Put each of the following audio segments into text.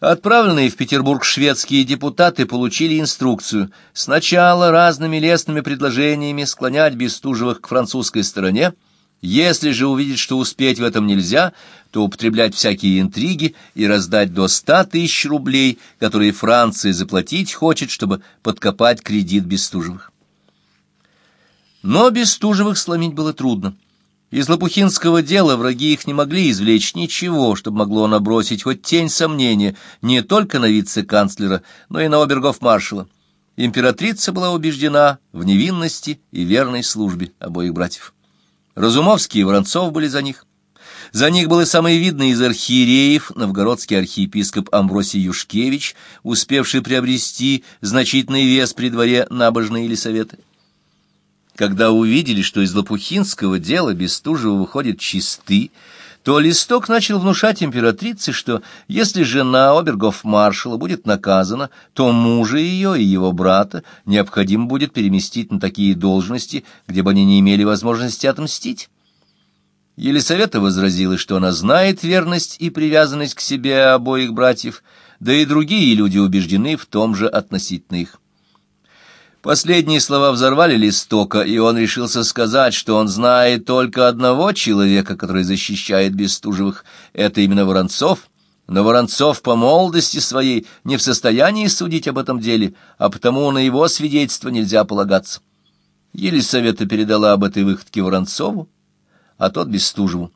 Отправленные в Петербург шведские депутаты получили инструкцию сначала разными лестными предложениями склонять Бестужевых к французской стороне, если же увидеть, что успеть в этом нельзя, то употреблять всякие интриги и раздать до ста тысяч рублей, которые Франция заплатить хочет, чтобы подкопать кредит Бестужевых. Но Бестужевых сломить было трудно. Из лопухинского дела враги их не могли извлечь ничего, чтобы могло набросить хоть тень сомнения не только на вице-канцлера, но и на обергов-маршала. Императрица была убеждена в невинности и верной службе обоих братьев. Разумовский и Воронцов были за них. За них был и самый видный из архиереев, новгородский архиепископ Амвросий Юшкевич, успевший приобрести значительный вес при дворе набожные или. Когда увидели, что из Лопухинского дела Бестужева выходит чисты, то Листок начал внушать императрице, что если жена обергов-маршала будет наказана, то мужа ее и его брата необходимо будет переместить на такие должности, где бы они не имели возможности отмстить. Елисавета возразила, что она знает верность и привязанность к себе обоих братьев, да и другие люди убеждены в том же относительно их. Последние слова взорвали Листока, и он решился сказать, что он знает только одного человека, который защищает Бестужевых. Это именно Воронцов. Но Воронцов по молодости своей не в состоянии судить об этом деле, а потому на его свидетельство нельзя полагаться. Елисавета передала об этой выходке Воронцову, а тот Бестужеву.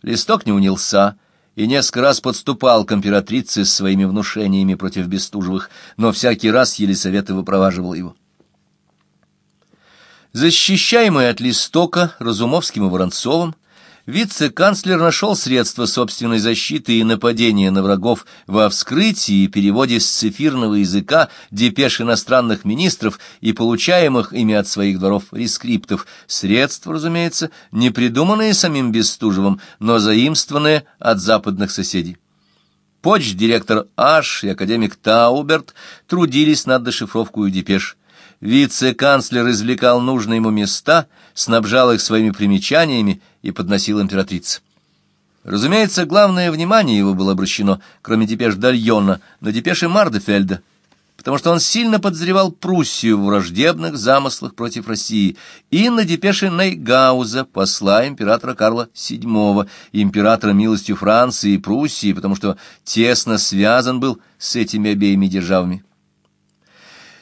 Листок не унялся и несколько раз подступал к императрице с своими внушениями против Бестужевых, но всякий раз Елисавета выпроваживала его. Защищаемый от Листока Разумовским и Воронцовым, вице-канцлер нашел средства собственной защиты и нападения на врагов во вскрытии и переводе с цифирного языка депеш иностранных министров и получаемых ими от своих дворов рескриптов, средства, разумеется, не придуманные самим Бестужевым, но заимствованные от западных соседей. Почт-директор Аш и академик Тауберт трудились над дешифровкой депеш. Вице-канцлер извлекал нужные ему места, снабжал их своими примечаниями и подносил императрице. Разумеется, главное внимание его было обращено, кроме депеш Дальона, на депеши Мардефельда, потому что он сильно подозревал Пруссию в враждебных замыслах против России, и на депеше Нейгауза, посла императора Карла VII, императора милостью Франции и Пруссии, потому что тесно связан был с этими обеими державами.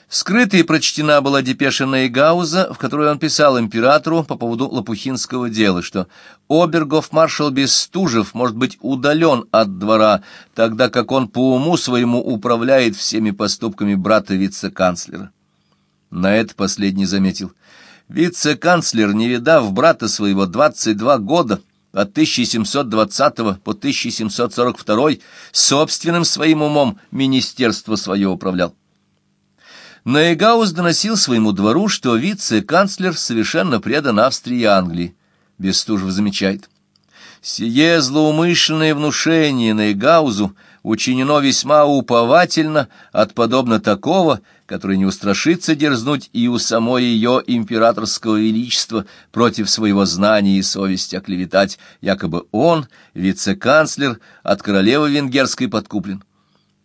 Скрытой прочтена была депеша Нейгауза, в которой он писал императору по поводу Лопухинского дела, что обергов-маршал Бестужев может быть удален от двора, тогда как он по уму своему управляет всеми поступками брата вице-канцлера. На это последний заметил. Вице-канцлер, не видав брата своего 22 года, от 1720 по 1742, собственным своим умом министерство свое управлял. Наегаус доносил своему двору, что вице-канцлер совершенно предан Австрии и Англии. Бестужев замечает. Сие злоумышленное внушение Наегаузу учинено весьма уповательно от подобно такого, который не устрашится дерзнуть и у самой ее императорского величества против своего знания и совести оклеветать, якобы он, вице-канцлер, от королевы венгерской подкуплен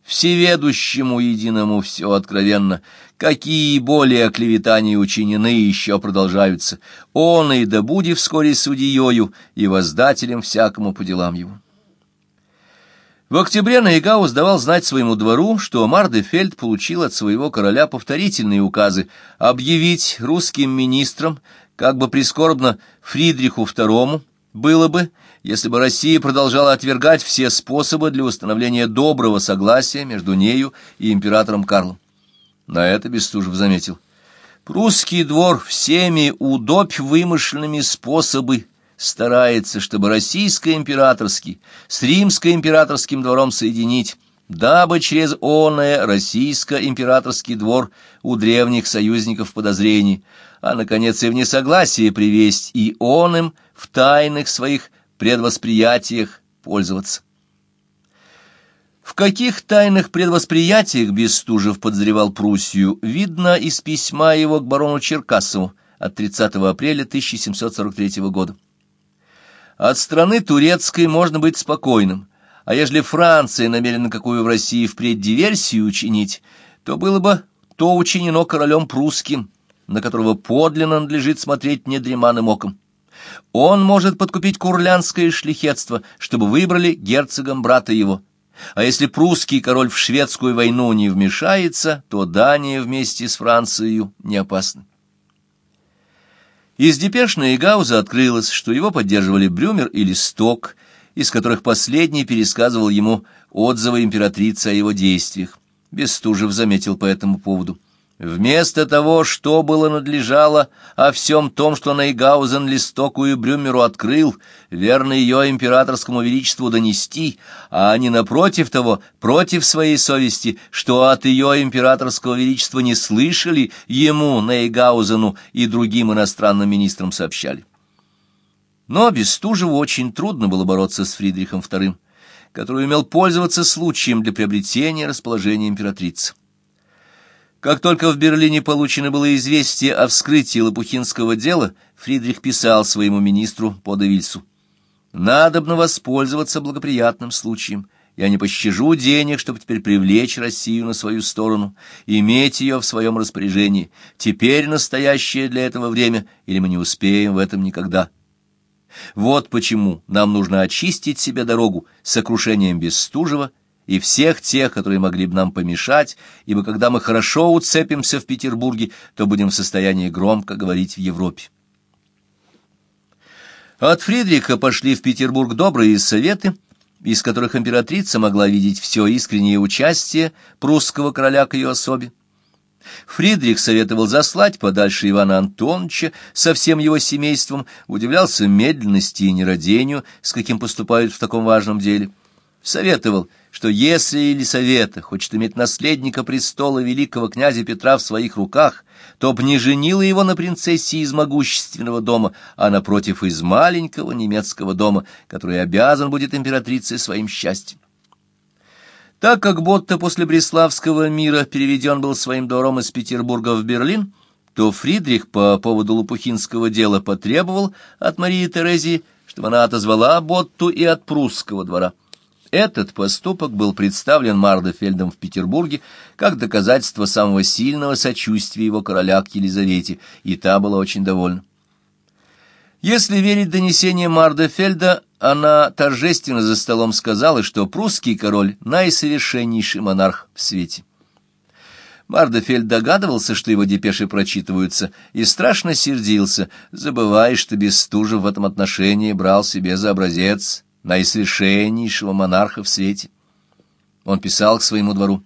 всеведущему единому все откровенно, какие более оклеветания учинены еще продолжаются, он и да буде вскоре судьею и воздателем всякому по делам его. В октябре Наигаус давал знать своему двору, что Мардефельд получил от своего короля повторительные указы объявить русским министрам, как бы прискорбно Фридриху II было бы, если бы Россия продолжала отвергать все способы для установления доброго согласия между нею и императором Карлом. На это Бестужев заметил. Прусский двор всеми удобь вымышленными способы старается, чтобы российско-императорский с римско-императорским двором соединить, дабы через оное российско-императорский двор у древних союзников подозрений, а, наконец, и в несогласии привесть и он им в тайных своих предвосприятиях пользоваться. В каких тайных предвосприятиях Бестужев подозревал Пруссию, видно из письма его к барону Черкасову от 30 апреля 1743 года. От страны турецкой можно быть спокойным, А ежели Франция намерена какую в России впредь диверсию учинить, то было бы то учинено королем прусским, на которого подлинно надлежит смотреть недреманным оком. Он может подкупить курлянское шлихетство, чтобы выбрали герцогом брата его. А если прусский король в шведскую войну не вмешается, то Дания вместе с Францией не опасна. Из депеш Гауза открылось, что его поддерживали Брюмер и Листок, из которых последний пересказывал ему отзывы императрицы о его действиях. Бестужев заметил по этому поводу. Вместо того, что было надлежало о всем том, что Нейгаузен Листоку и Брюмеру открыл, верно ее императорскому величеству донести, а они, напротив того, против своей совести, что от ее императорского величества не слышали, ему, Нейгаузену и другим иностранным министрам сообщали. Но Бестужеву очень трудно было бороться с Фридрихом II, который умел пользоваться случаем для приобретения расположения императрицы. Как только в Берлине получено было известие о вскрытии Лопухинского дела, Фридрих писал своему министру по Девильсу. «Надобно воспользоваться благоприятным случаем. Я не пощажу денег, чтобы теперь привлечь Россию на свою сторону, иметь ее в своем распоряжении. Теперь настоящее для этого время, или мы не успеем в этом никогда». Вот почему нам нужно очистить себе дорогу сокрушением Бестужева и всех тех, которые могли бы нам помешать, ибо когда мы хорошо уцепимся в Петербурге, то будем в состоянии громко говорить в Европе. От Фридриха пошли в Петербург добрые советы, из которых императрица могла видеть все искреннее участие прусского короля к ее особе. Фридрих советовал заслать подальше Ивана Антоновича со всем его семейством, удивлялся медленности и нерадению, с каким поступают в таком важном деле. Советовал что если Елисавета хочет иметь наследника престола великого князя Петра в своих руках, то б не женила его на принцессе из могущественного дома, а, напротив, из маленького немецкого дома, который обязан будет императрице своим счастьем. Так как Ботта после Бреславского мира переведен был своим двором из Петербурга в Берлин, то Фридрих по поводу Лопухинского дела потребовал от Марии Терезии, чтобы она отозвала Ботту и от прусского двора. Этот поступок был представлен Мардефельдом в Петербурге как доказательство самого сильного сочувствия его короля к Елизавете, и та была очень довольна. Если верить донесениям Мардефельда, она торжественно за столом сказала, что прусский король — наисовершеннейший монарх в свете. Мардефельд догадывался, что его депеши прочитываются, и страшно сердился, забывая, что Бестужев в этом отношении брал себе за образец наисовершеннейшего монарха в свете. Он писал к своему двору.